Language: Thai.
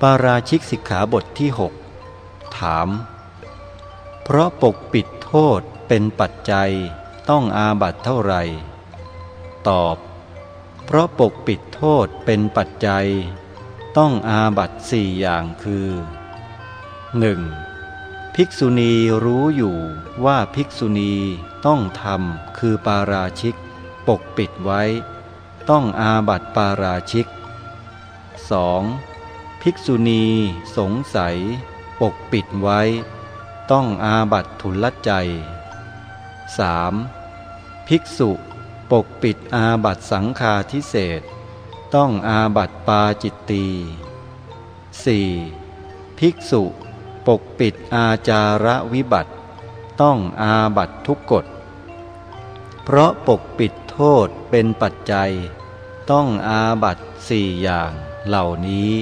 ปาราชิกสิกขาบทที่ 6 ถาม เพราะปกปิดโทษเป็นปัจจัยต้องอาบัตเท่าไหร่ ตอบ เพราะปกปิดโทษเป็นปัจจัย ต้องอาบัตสี่อย่างคือ 1. ภิกษุณีรู้อยู่ว่าภิกษุณีต้องทำคือปาราชิก ปกปิดไว้ ต้องอาบัตปาราชิก 2. ภิกษุณีสงสัย ปกปิดไว้ ต้องอาบัตทุลใจ 3. ภิกษุปกปิดอาบัตสังฆาทิเศษต้องอาบัตปาจิตตี 4. ภิกษุ ปกปิดอาจาระวิบัติ ต้องอาบัตทุกกฎ เพราะปกปิดโทษเป็นปัจจัย ต้องอาบัตสี่อย่างเหล่านี้